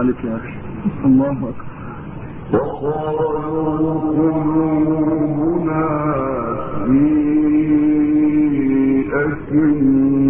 عليك يا أخي الله أكبر وقالوا قلوبنا في أكل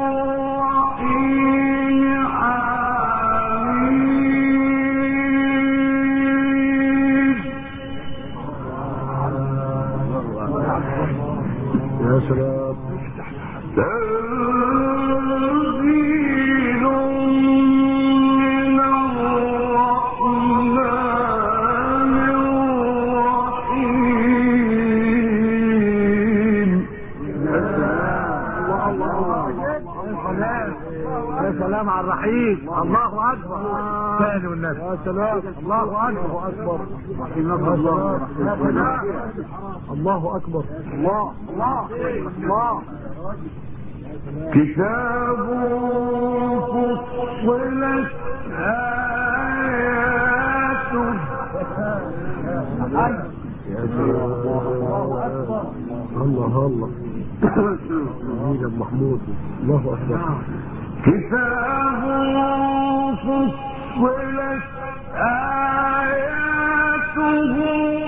الله اكبر يا سلام الله اكبر يا سلام الله اكبر الله الله الله كتاب فصلت آياته يا سلام الله الله أبو محمود الله اكبر كتاب فصلت آياته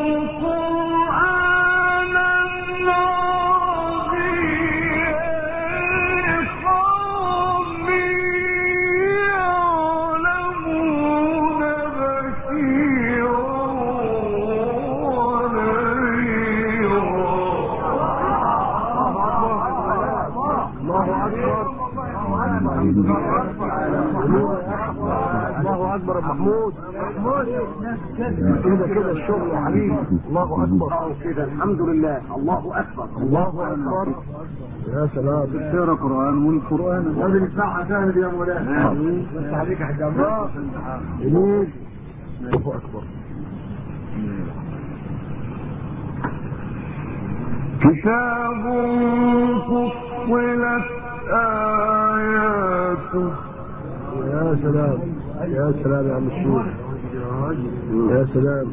كده الشغل يا حبيبي الله اكبر كده الحمد لله الله اكبر الله اكبر يا سلام تقرا قران والقران لازم نسمعها شاهد يا مولانا بس عليك يا الله الله اكبر كتاب فصلت آياته يا سلام يا سلام يا عم الشيخ يا سلام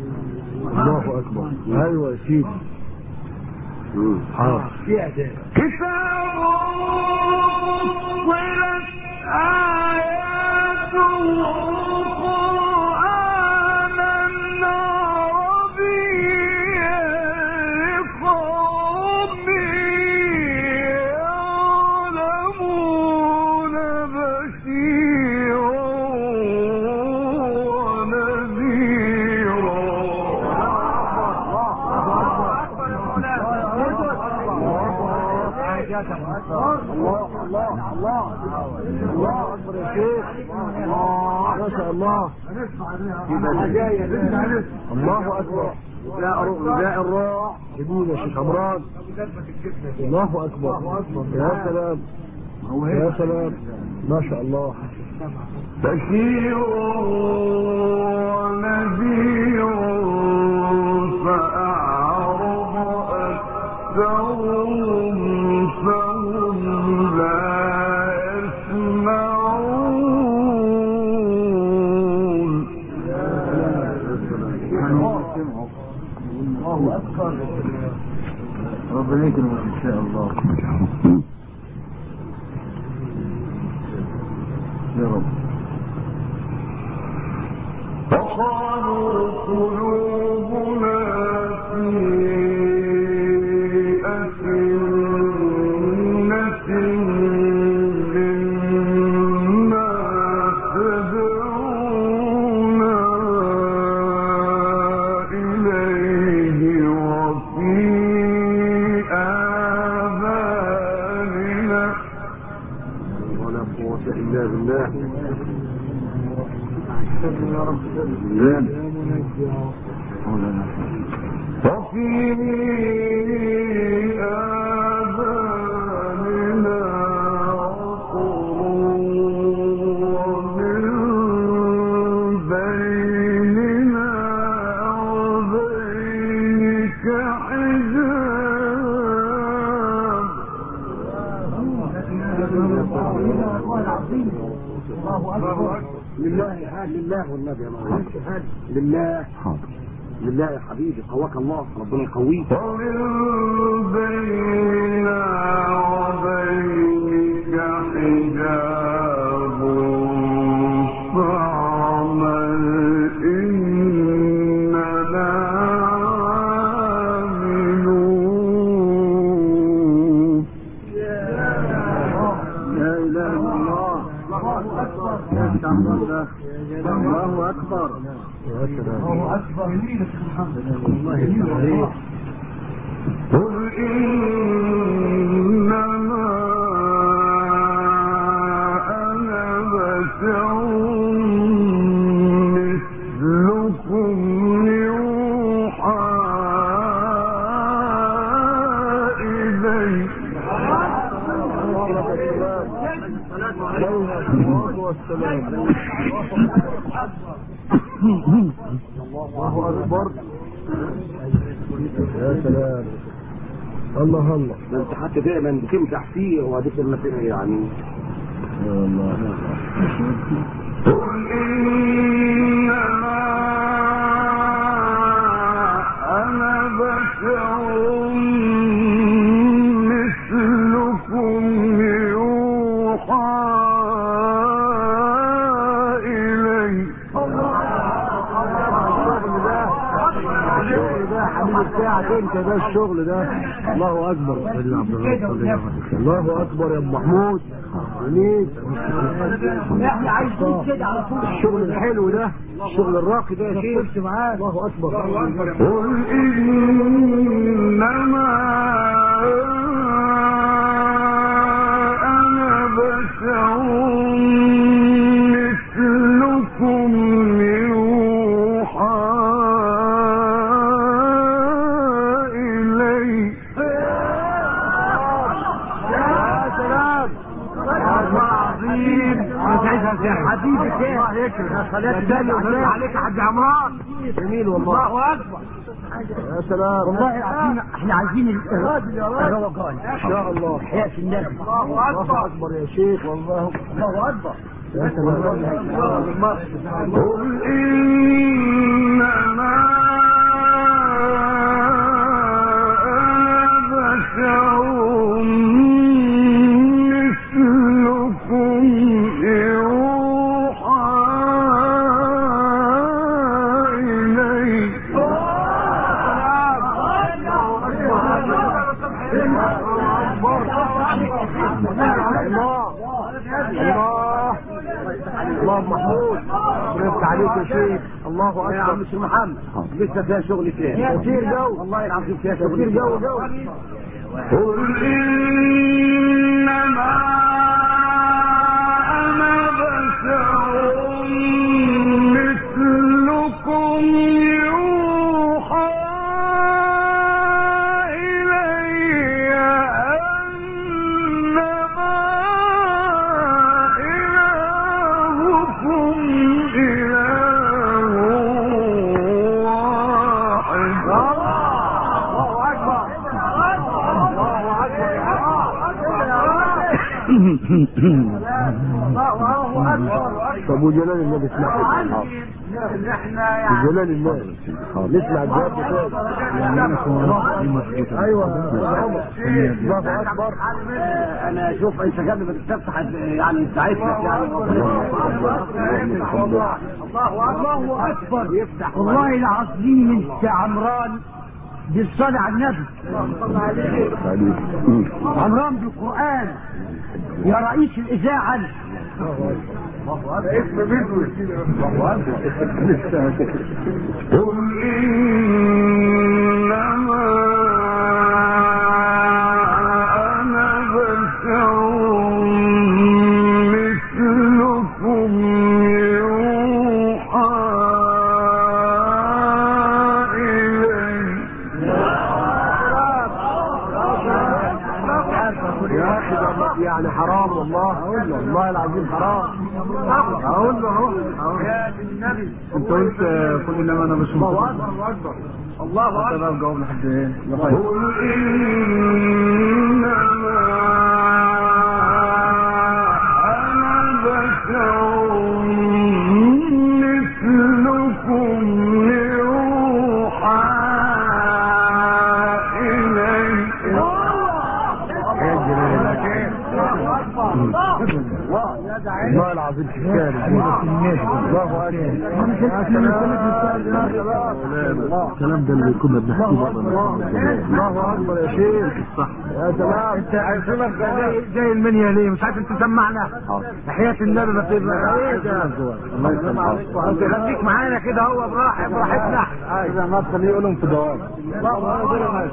الله اكبر ايوه يا سيدي حاضر. كتاب فصلت آياته الله. الله اكبر نداء الروح جميل يا شيخ عمران. الله اكبر يا سلام. يا سلام. ما شاء الله. بشير ونذير فأعرض أكثرهم. ربنا يكرمك لله لله والنبي يا لله يا حبيبي قواك الله ربنا يقويك ومن بيننا وبينك حجاب الله اكبر انت حتى دايما بتمدح فيه لما تبقى يعني. الله قل إنما انت ده الشغل ده. الله اكبر الله اكبر يا ابو محمود جميل احنا عايزين كده على طول الشغل الحلو ده. الشغل الراقي ده. يا شيخ الله اكبر قل إنما أنا بشر مثلكم عليك يا حاج عمران جميل والله. الله اكبر يا سلام. والله العظيم احنا عايزين الراجل يا راجل الروقان ان شاء الله. حياة النبي الله اكبر يا شيخ والله. الله اكبر يا سلام. قل بشر يا شيخ الله يا عم اكبر محمد لسه فيها شغل فيها. كتير جو. والله العظيم فيها شغل كتير جو. جو قل إنما أنا بشر مثلكم. طب وجلال اسمع جلال الله. نسمع الجواب بتاعه ايوه الله. اكبر انا اشوف انت قبل ما تفتح يعني ساعدتك يعني. الله اكبر يفتح والله العظيم انت عمران بالصلاة على النبي. عمران بالقرآن. يا رئيس الإذاعة. قل إنما حرام اقول له اهو انت قلت قل انما انا الله اكبر الله اكبر الله جاوب لحد ايه قل بشر العظيم كفايه الله اكبر الكلام ده اللي كنا بنحكيه الله اكبر يا شيخ. صح يا سلام انت عايزينك جاي جاي المنيا ليه؟ مش عارف انت تسمعنا تحية النبي ما تبقى الله يسلمك. انت خليك معانا كده هو براحة براحتنا. اذا ما تخليه يقولهم في دوام الله اكبر يا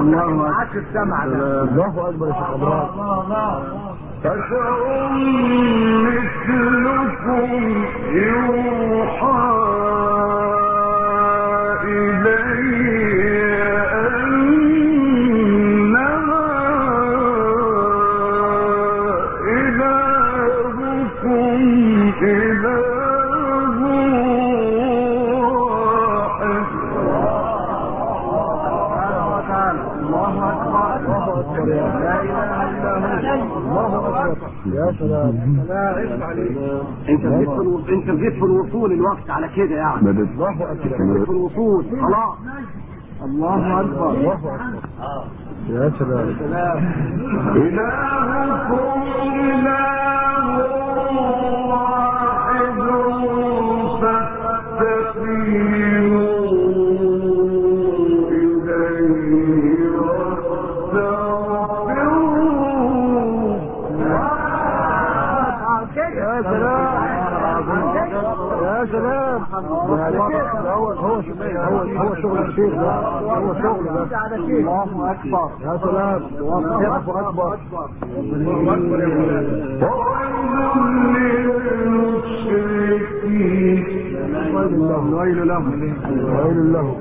الله أكبر الله أكبر الله أكبر يوحى إليه يا سلام لا عليك انت جيت في الو- انت في الوصول الوقت على كده يعني الله اكبر في الوصول خلاص الله اكبر الله اكبر يا سلام الهكم إله واحد شيخ هو شغل ده الله اكبر يا سلام الله اكبر اكبر يا ويل له ويل له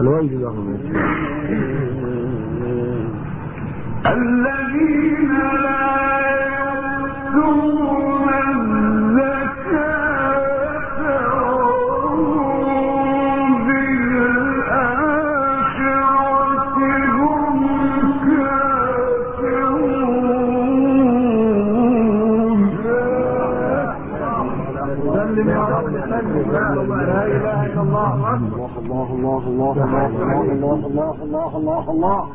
الويل له الذين لا يؤمنون الله الله الله الله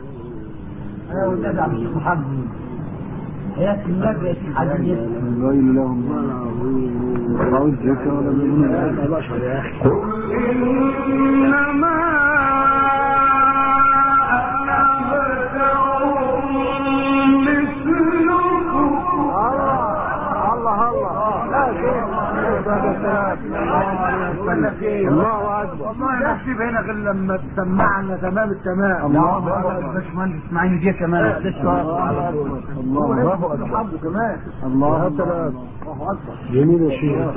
والله تسيب هنا غير لما تسمعنا تمام التمام. الله أكبر. باشمهندس اسماعيل جه كمان الله اكبر كمان. الله سلام جميل يا شيخ.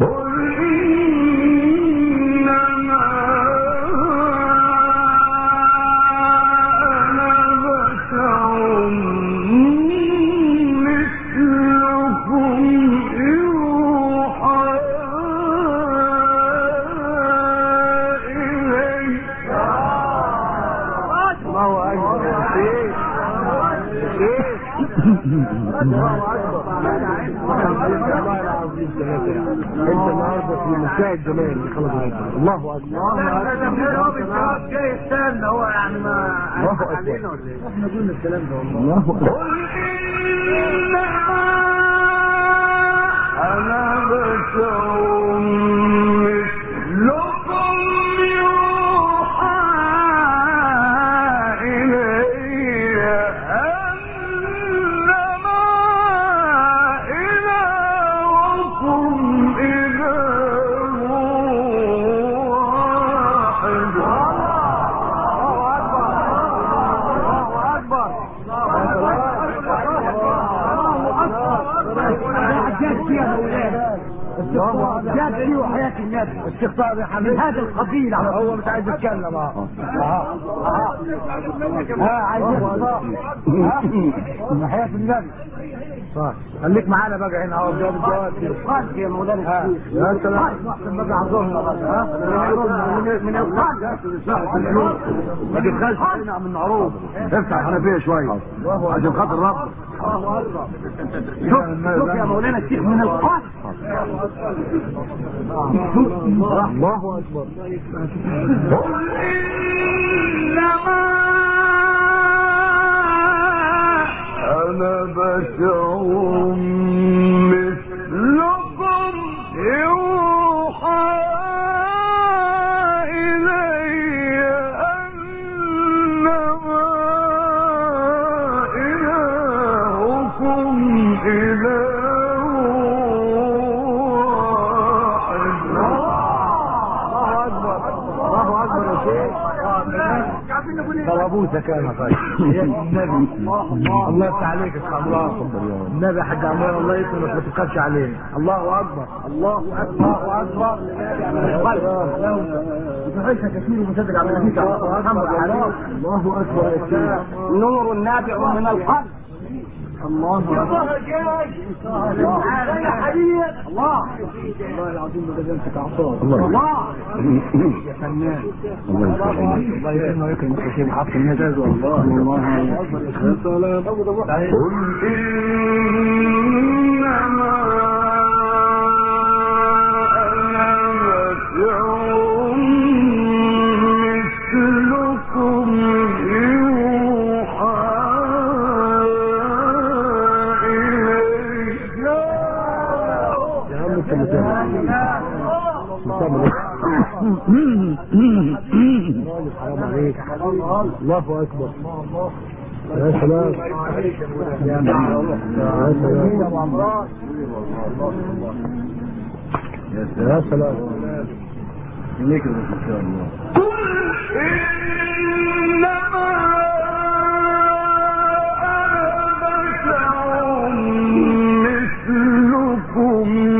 قل ازاي الجماهير اللي الله اكبر الله اكبر جاي استنى هو يعني ما الله اكبر احنا قلنا الكلام ده والله الله اكبر قل انما انا خليك معانا بقى هنا اهو جواب. الجواب القلب يا مولانا يا سلام احسن بقى عذرنا ها من من القلب ما تبخلش هنا من عروض افتح الحنفيه شويه عشان خاطر ربك شوف شوف يا مولانا الشيخ من القلب الله اكبر أنا بشر مثلكم يوحى طلبوسه كان طيب. النبي. الله يفتح عليك الله النبي حاج عمار الله يكرمك ما تبخلش علينا الله اكبر الله اكبر الله اكبر تعيش كثير ومصدق على عليه الله اكبر يا شيخ نور نابع من القلب. الله اكبر يا حبيب الله والله العظيم ما جزمتك عصام الله يا فنان الله يكرمك ويكرمك يا شيخ حق والله قل الله اكبر يا سلام يا سلام يا سلام ليك ان شاء الله مثلكم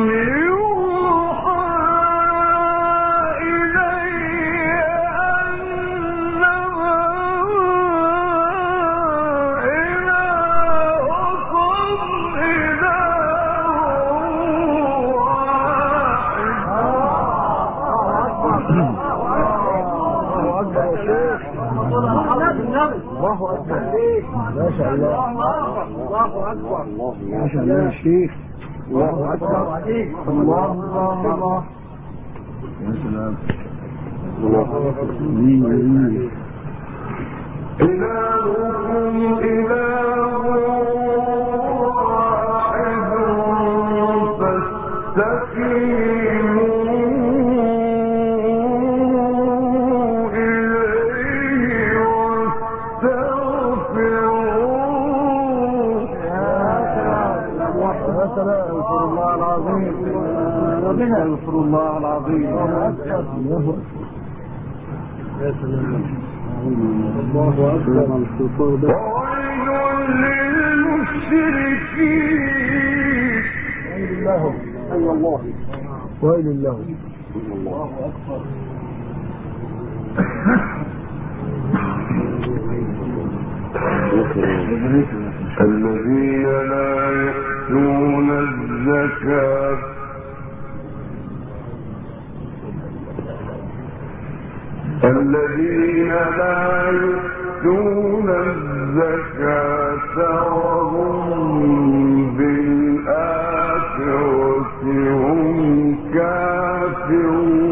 شاء الله ما شاء الله يا شيخ الله اكبر الله الله الله يا سلام إلهكم إله اذكر الله العظيم. الله اكبر وويل للمشركين. ويل لهم اي والله ويل لهم الذين لا يؤتون الزكاة الذين لا يؤتون الزكاة وهم بالآخرة هم كافرون.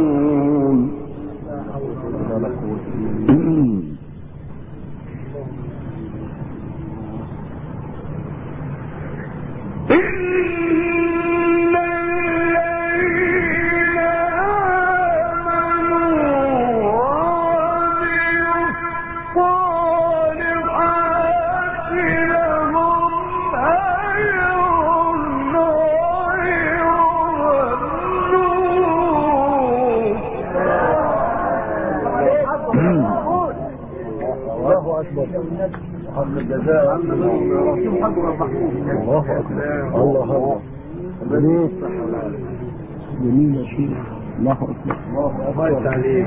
الله أكبر الله أكبر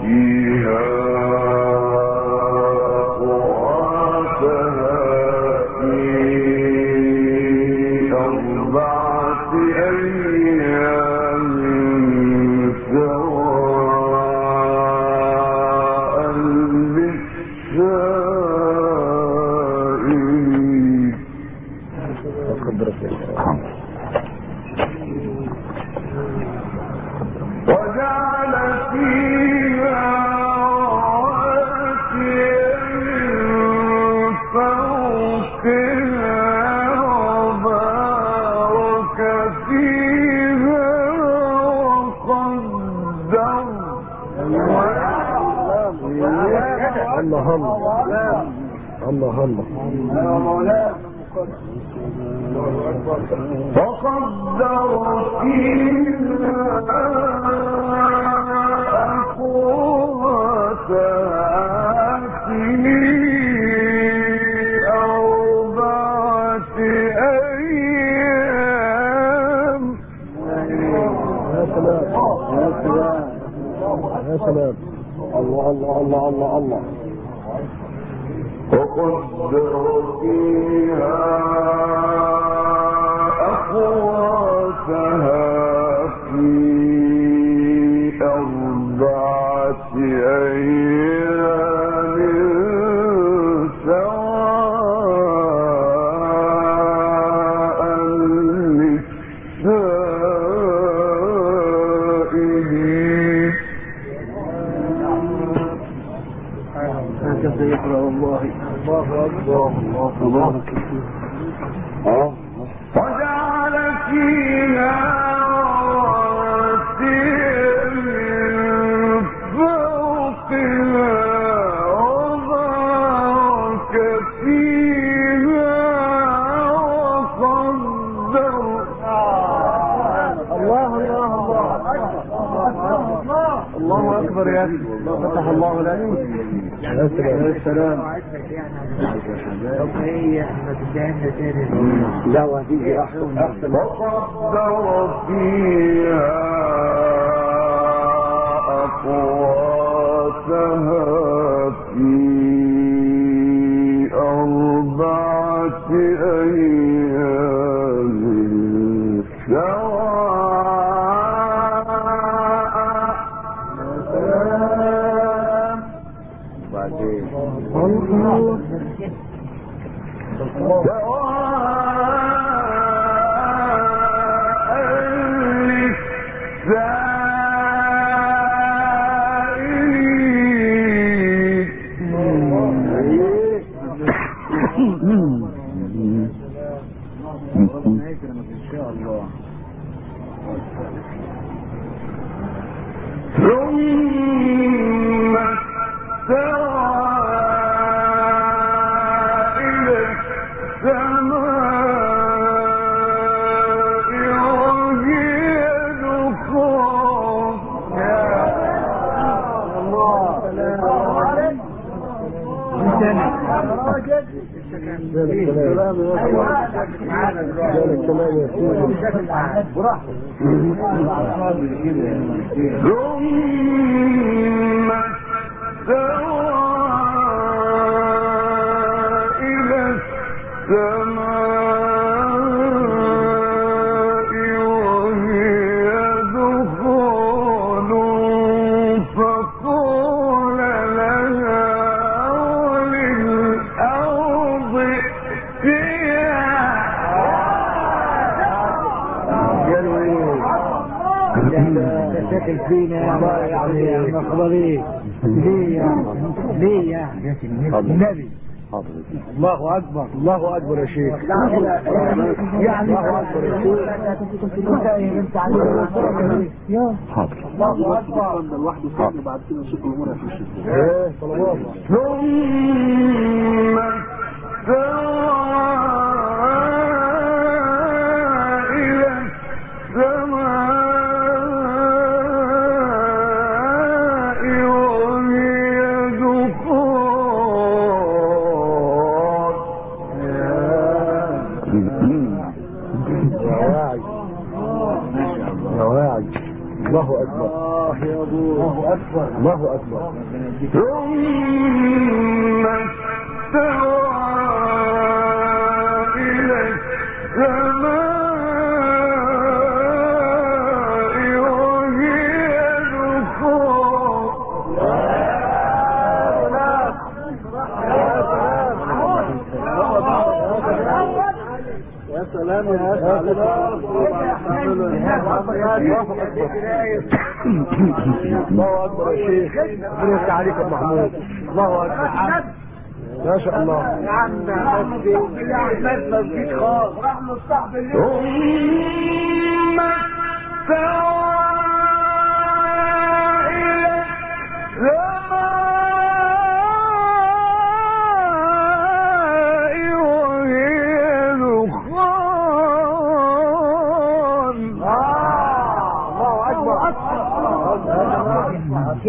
فيها الله الله الله الله وقدر في لا وهذه أحسن وقدر في الله اكبر الله اكبر يا شيخ يعني الله اكبر يا شيخ حاضر الله اكبر لوحده كان بعد كده نشوف الامور هتمشي ازاي ايه طلبات ثم استوى الله اكبر الله اكبر ثم استوى إلى السماء وهي يا سلام يا سلام الله اكبر يا شيخ ربنا عليك يا محمود الله اكبر ما شاء الله ما فيش خالص ثم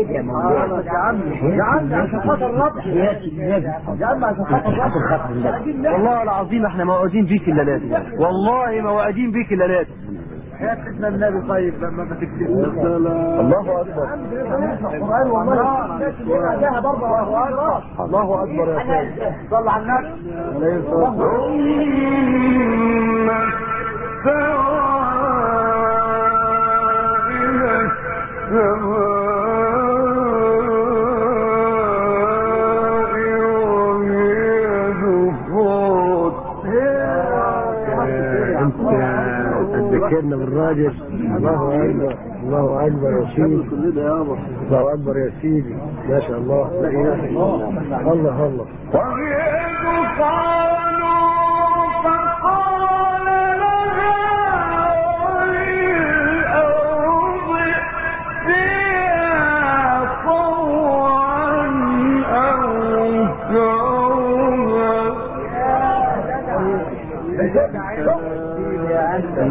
كده يا مولانا يا عم يا عم عشان خاطر ربنا يا سيدي يا عم عشان خاطر ربنا والله العظيم احنا موعودين بيك الليلات والله موعودين بيك الليلات يا سيدنا النبي طيب لما ما سلام الله اكبر القران والله برضه الله اكبر الله اكبر يا سيدي صل على النبي عليه الصلاه ثم استوى إلى السماء تذكرنا الله اكبر الله اكبر يا سيدي. الله اكبر يا سيدي. ما شاء الله. لا اله الا الله. الله الله.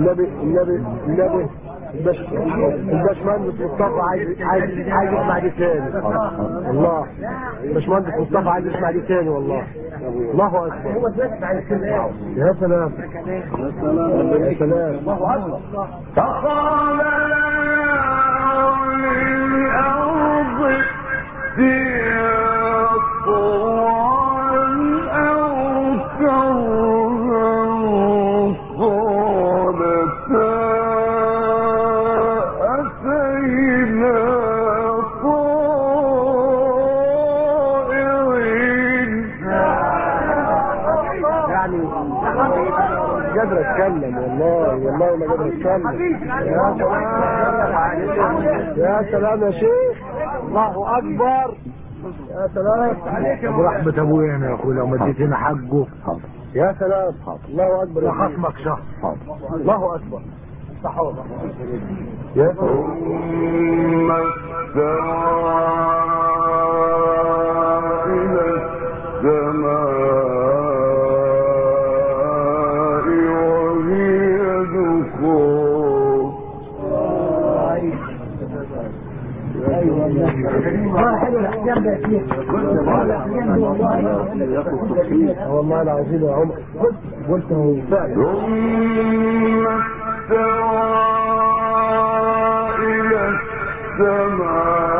النبي النبي النبي البش الباشمهندس مصطفى عايز عايز عايز يسمع دي تاني. الله. الباشمهندس مصطفى عايز يسمع دي تاني والله. الله اكبر يا سلام. يا سلام. يا سلام فقال لها وللأرض ائتيا اتكلم والله والله ما قادر اتكلم يا سلام يا سلام يا شيخ. الله اكبر يا سلام. برحمة ابويا انا يا اخوي لو ما اديتنا حقه. يا سلام. الله اكبر يا خصمك شهر الله اكبر صحوه يا سلام. ثم استوى والله العظيم يا عمر قلت ثم استوى إلى السماء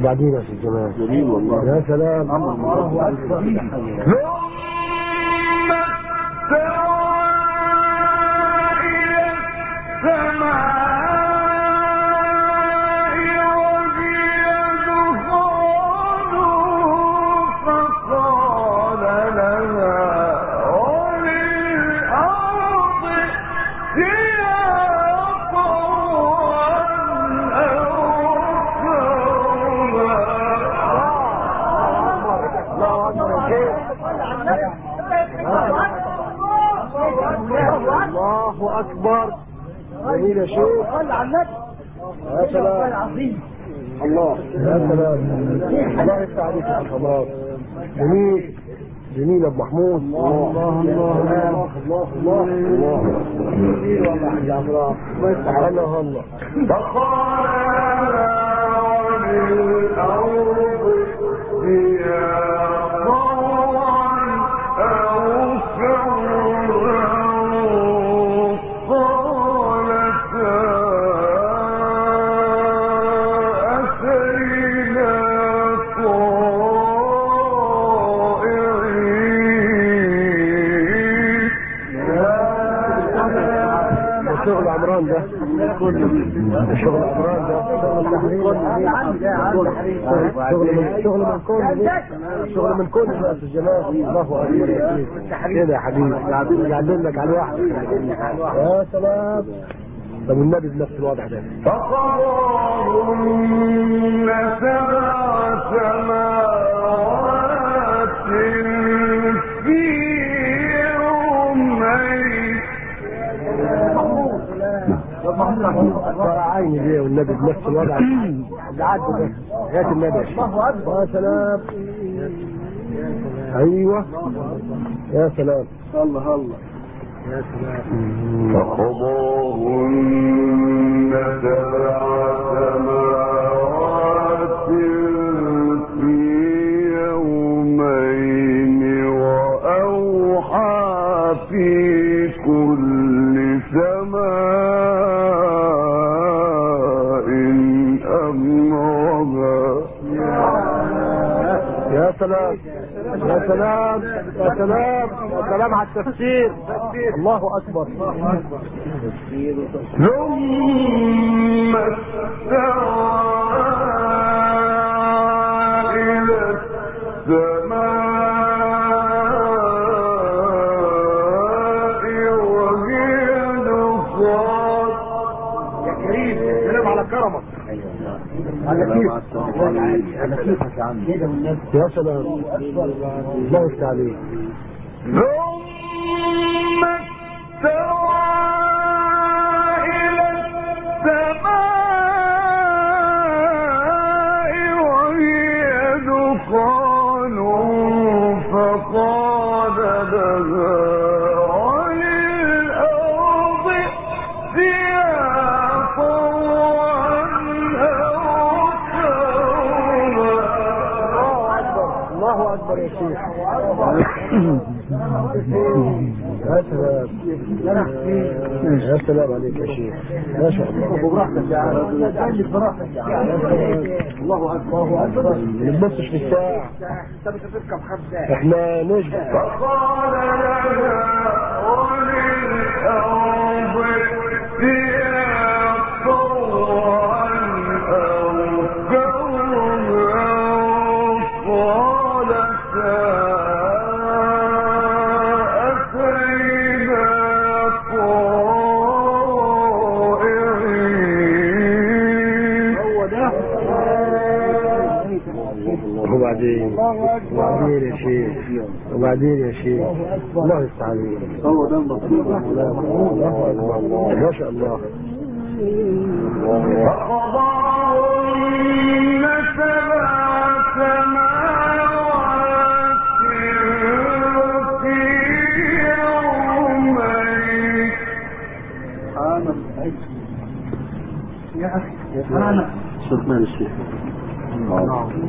بعدين سيدي جمال جميل والله يا سلام الله اكبر جميل يا شيخ يا سلام الله يا سلام الله يفتح عليك يا حضرات جميل. جميل. ابو محمود الله الله الله الله الله الله جميل والله يا عبد الله يفتح علينا الله فقال وللأرض ائتيا طوعا أو الشغل ده الشغل عمران ده شغل من شغل من كل شغل من كل ناس الجماعة الله اكبر كده يا حبيبي يعدل لك على الواحد يا سلام طب والنبي بنفس الوضع ده فقضاهن سبع سماوات في عيني ليه والنبي بنفس الوضع اللي عدى ده النبي يا شيخ. يا سلام ايوه يا سلام الله الله يا سلام فقضاهن سبع سماوات يا سلام يا سلام يا سلام يا سلام على التفسير. الله اكبر ثم استوى إلى السماء على كرمك. على على كيفك يا عم يا يا سلام عليك يا شيخ ما شاء الله براحتك يا عم براحتك يا عم الله اكبر الله اكبر ما نبصش في الساعة انت مش هتركب خمسة احنا نشبع فقال لها وللأرض وبعدين يا شيخ الله يفتح عليك هو ده المطلوب ما شاء الله فقضاهن سبع سماوات يا اخي يا سلام شوف مال الشيخ نعم. فقضاهن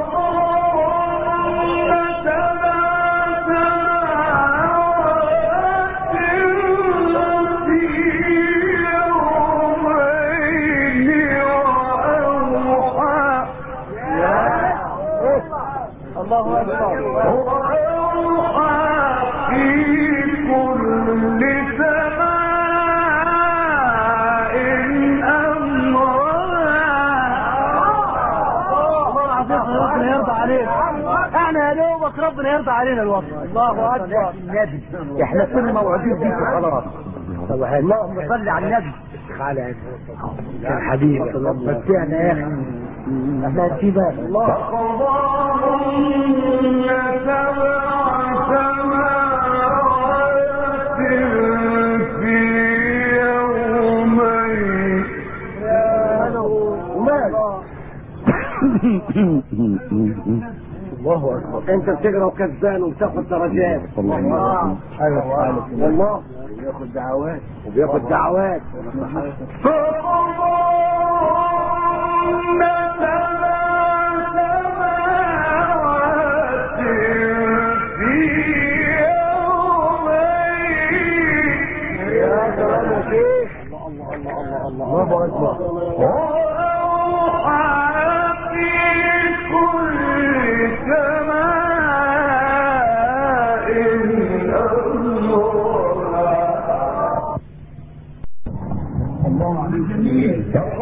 ربنا يرضى علينا الوضع الله اكبر النبي احنا كنا موعودين بيك خلاص. اللهم صل على النبي. تعالى كان حبيبي. متعنا يا اخي احنا نسيبها الله. فقضاهن سبع سماوات ومال الله اكبر انت بتقرا وكسبان وبتاخد درجات. الله ايوه والله. بياخد دعوات. وبياخد دعوات. الله. اكبر وأوحى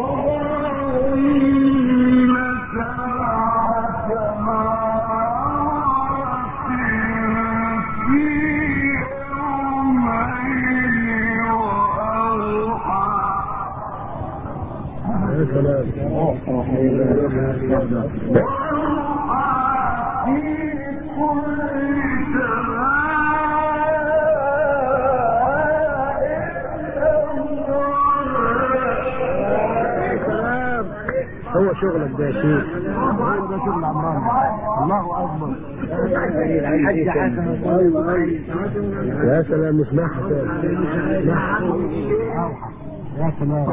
شغلك ده يا شيخ. ده شغل عمران الله اكبر الحج حسن يا سلام. اسمعها تاني يا سلام.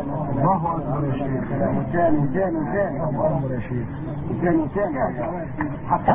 الله اكبر يا شيخ جاني جاني جاني يا شيخ جاني جاني حتى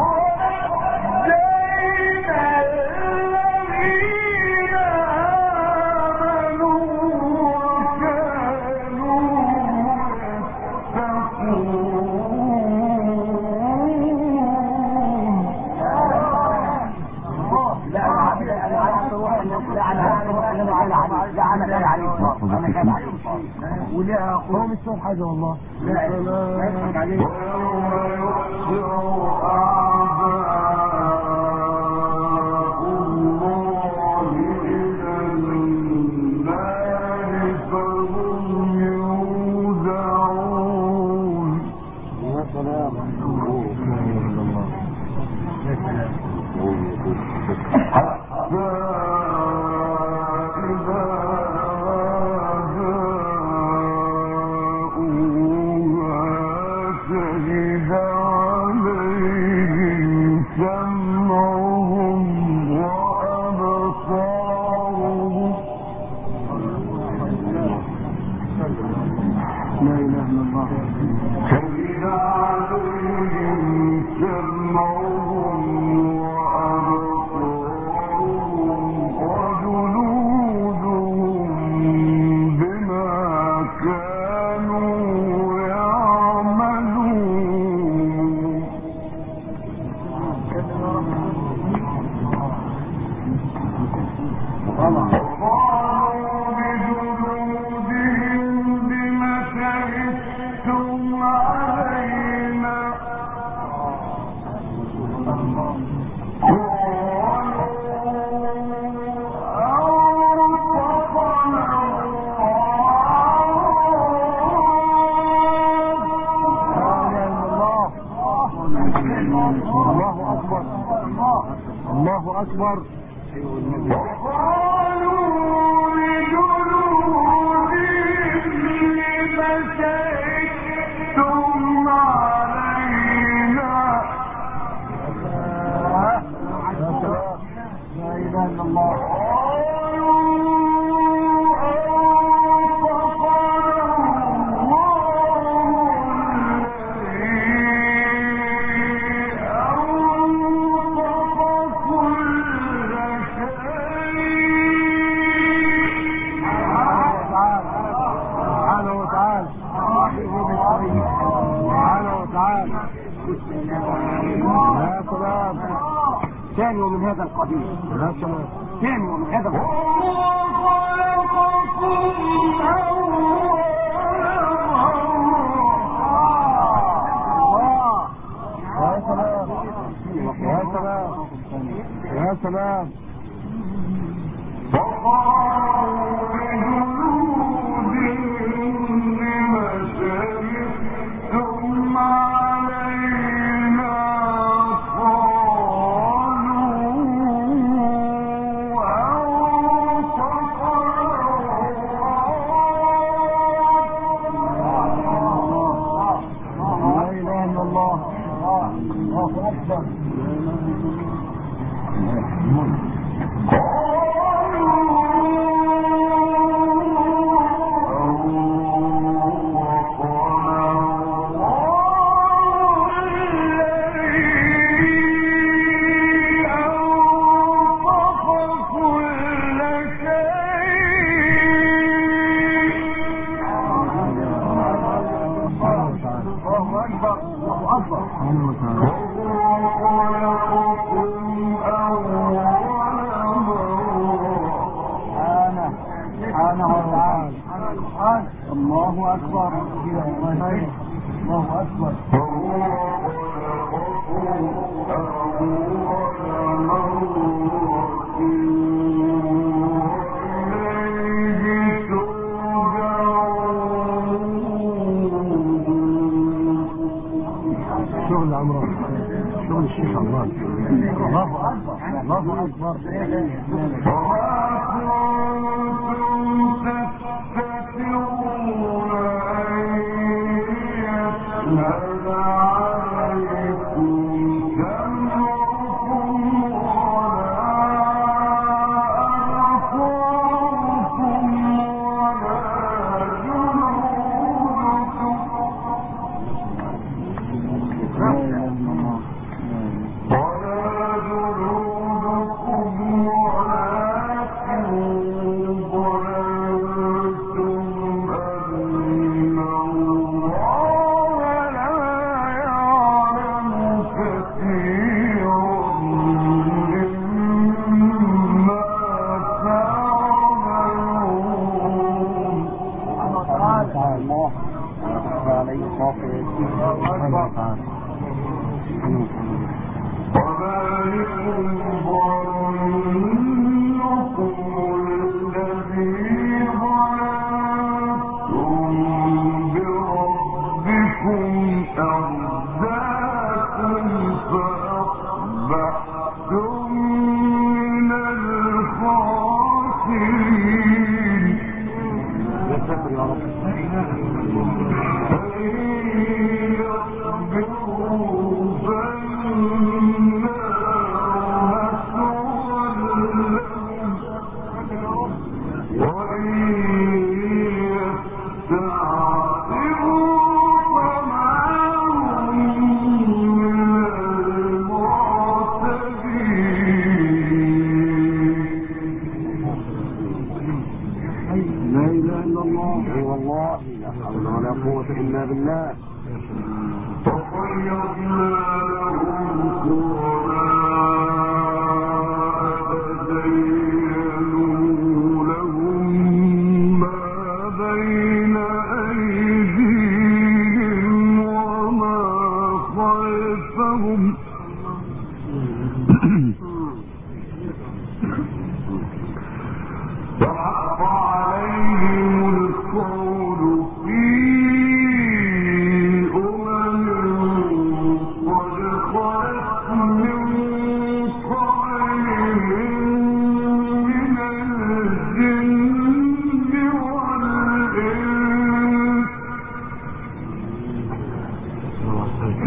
ولا قوم الصبح والله لا يضحك عليه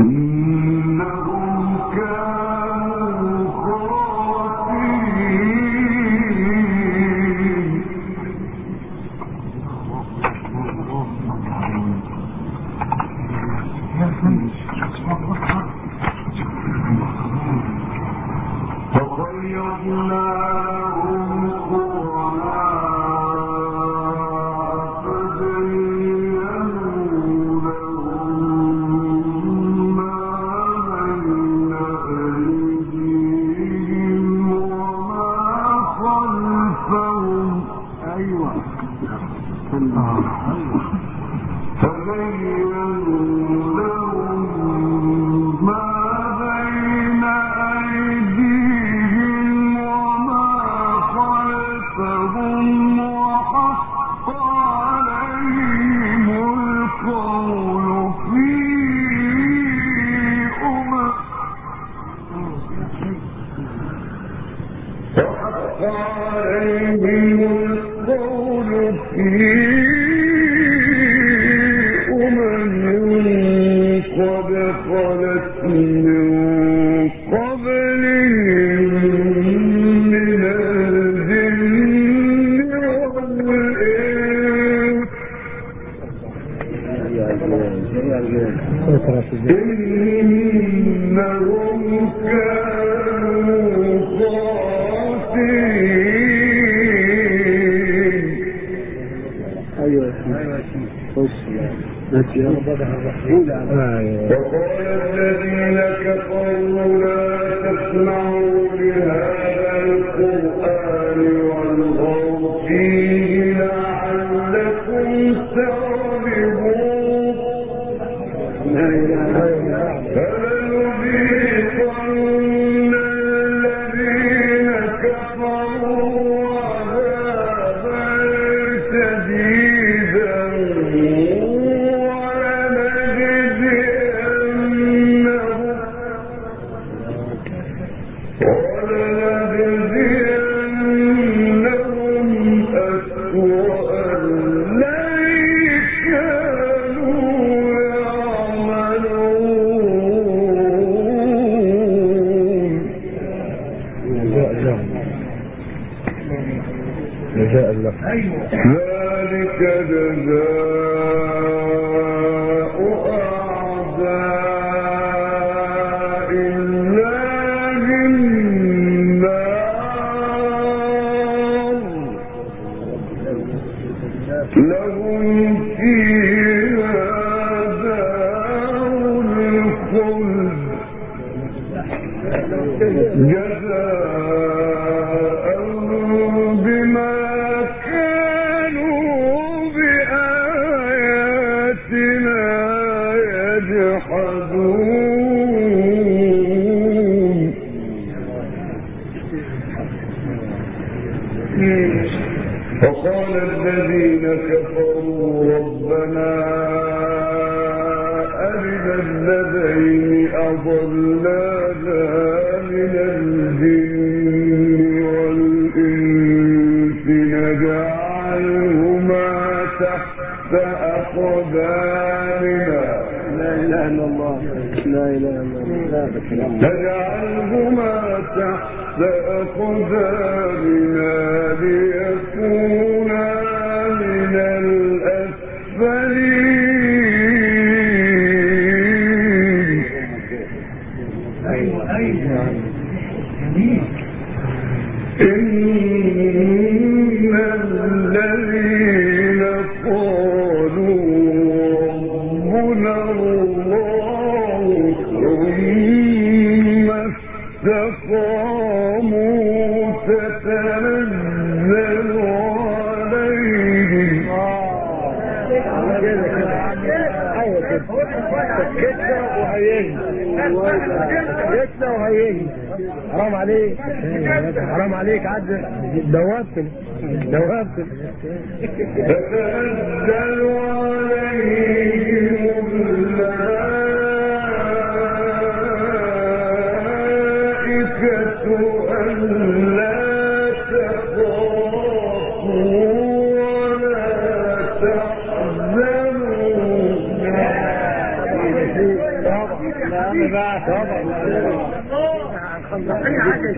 إنهم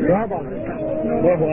طبعا برافو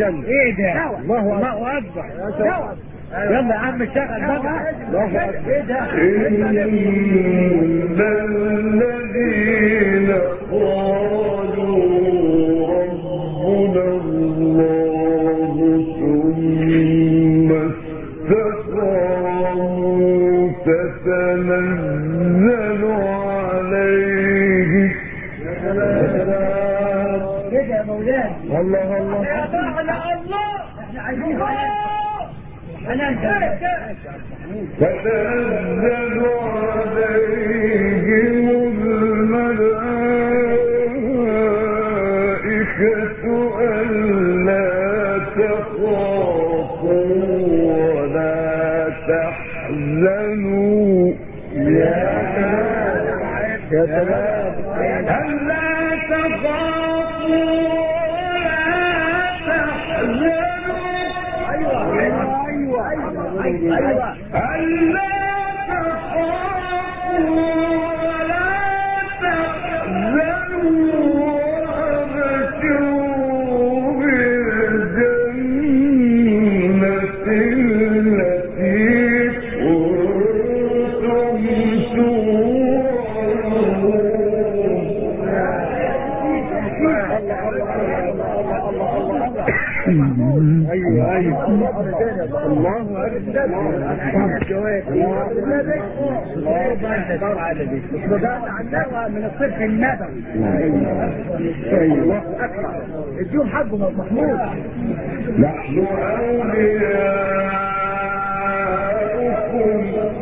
الجنة. ايه ده؟ الله الله اكبر يلا يا عم اشتغل بقى ايه ده؟ ان الذين من الصرف النبوي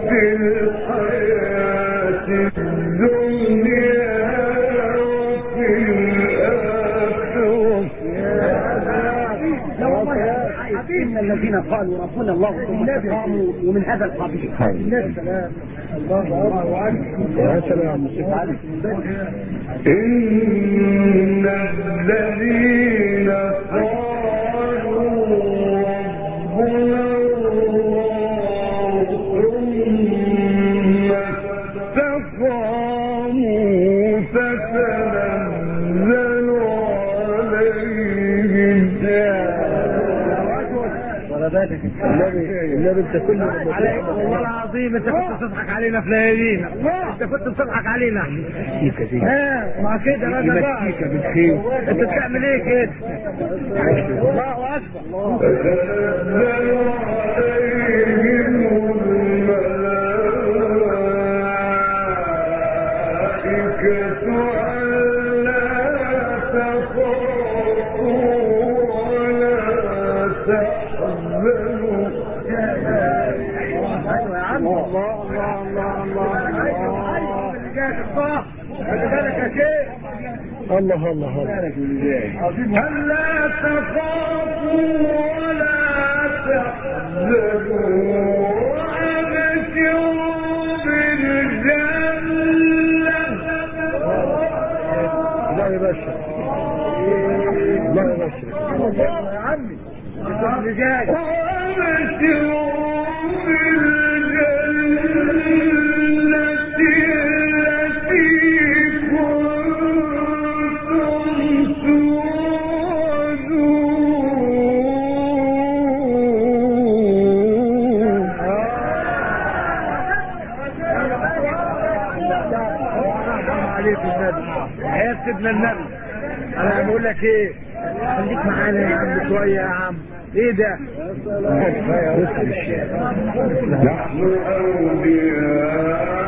في الحياة الدنيا الذين قالوا ربنا الله ثم استقاموا ومن هذا القبيل. يا سلام. إن الذين قالوا النبي النبي انت كل والله العظيم انت كنت بتضحك علينا في ليالينا انت كنت بتضحك علينا. ها ما كده انا بقى انت بتعمل ايه كده؟ الله اكبر الله الله الله ألا تخافوا ولا تحزنوا وأبشروا بالجنة الله يبشر الله يبشر يا عمي وأبشروا عليكم النبي يا سيدنا النبي انا بقول لك ايه خليك معانا يا عم شويه يا عم ايه ده نحن أولياؤكم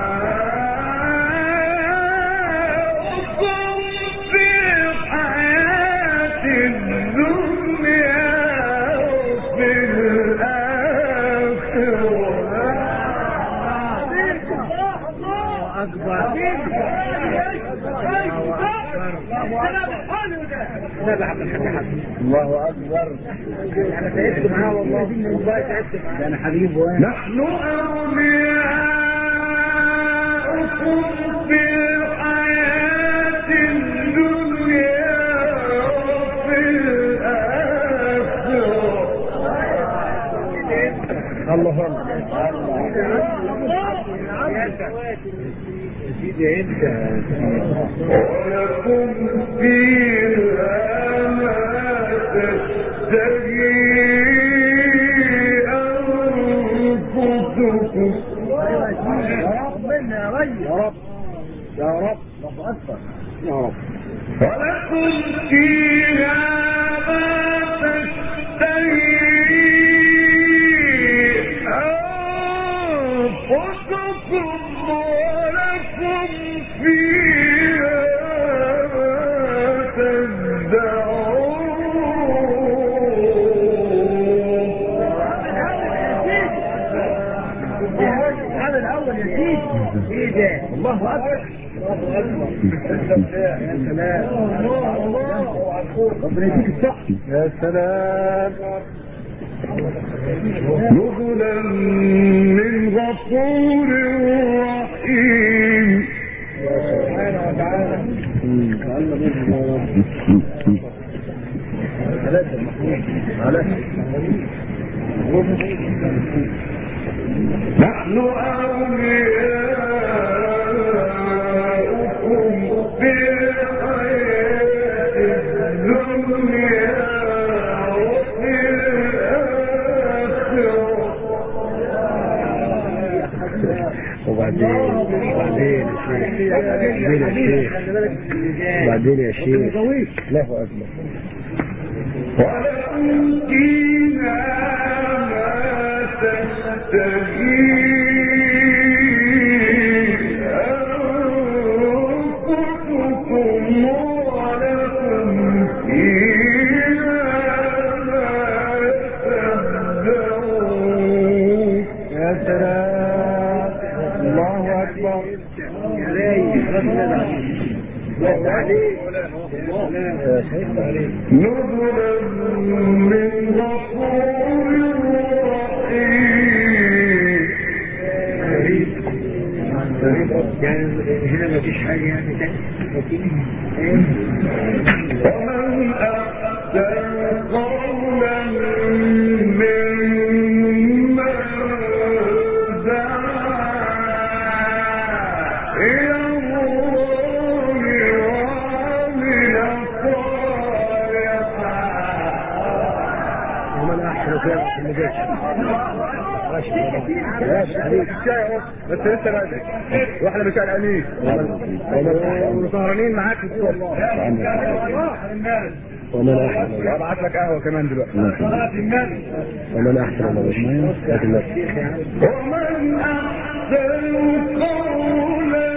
عبد الحميد حسن الله اكبر انا تعبت معاه والله. والله تعبت معاه. انا حبيبه نحن أولياؤكم في الدنيا وفي الله الله سيدي انت ولكم الله اكبر الله يا سلام الصح يا سلام نزلا من غفور رحيم سبحانه وتعالى ثلاثة وبعدين وبعدين وبعدين يا شيخ وبعدين يا شيخ الله اكبر ولكم ما تستهين يعني هنا مفيش حاجة يعني تاني واحنا مش قلقانين وسهرانين معاك في الصبح ومن احسن وابعت لك قهوه كمان دلوقتي ومن احسن ولا مش لكن ومن أحسن قولا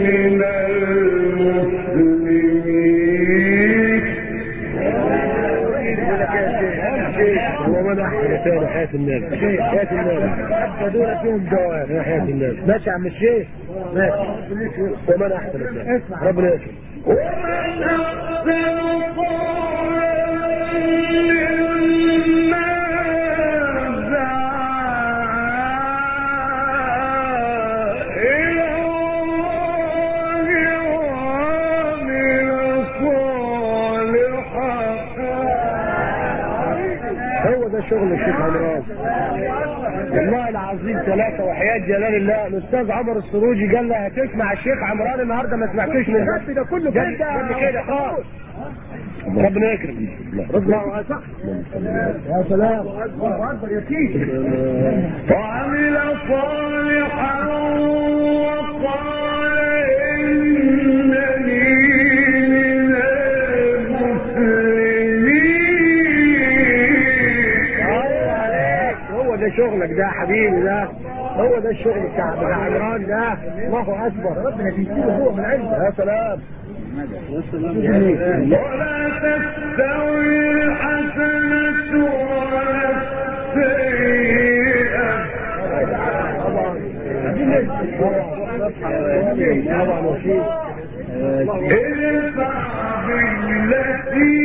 من المسلمين ومن احسن فيها حياة الناس الناس حتى دول فيهم جواب يا حياة الناس ماشي يا عم الشيخ ماشي ومن احسن ربنا يكرم ثلاثة وحياة جلال الله. الأستاذ عمر السروجي قال لي هتسمع الشيخ عمران النهارده ما سمعتوش من الرب ده كله كده. كده خالص ربنا يكرم ربنا يا سلام. اكبر يا سيدي. وعمل صالحا وقال إنني شغلك ده يا حبيبي ده هو ده الشغل بتاع بتاع عمران ده. الله اكبر ربنا بيسيبه هو من عنده يا سلام. ولا تستوي الحسنة ولا السيئة. طبعا ادفع بالتي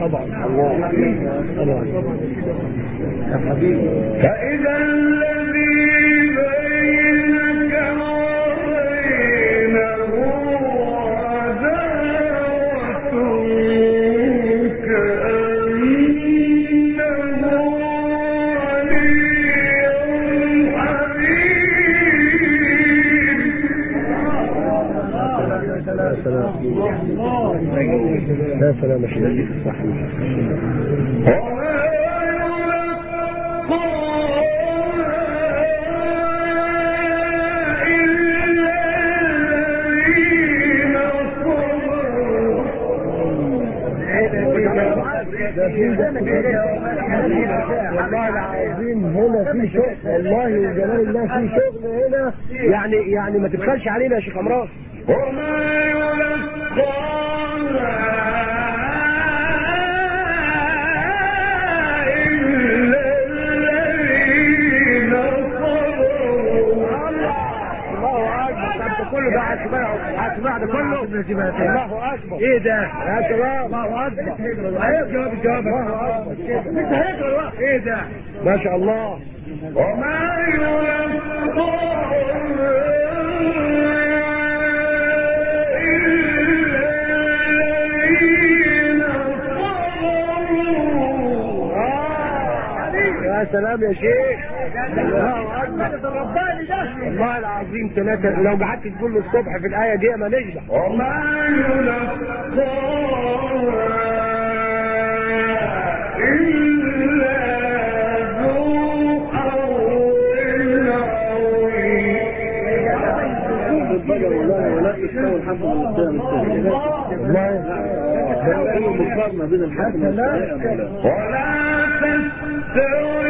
طبعا طبعا فإذا الذي بينك سلام يا سلام يا صح والله العظيم هنا في شغل والله وجلال الله في شغل هنا يعني يعني ما تبخلش علينا يا شيخ عمران. وما يلقاها ايه ده يا شباب الله جواب ايه ده ما شاء وما يا سلام يا شيخ الله والله العظيم ثلاثة لو قعدت تقول الصبح في الآية دي ما نشبع ولا يستوي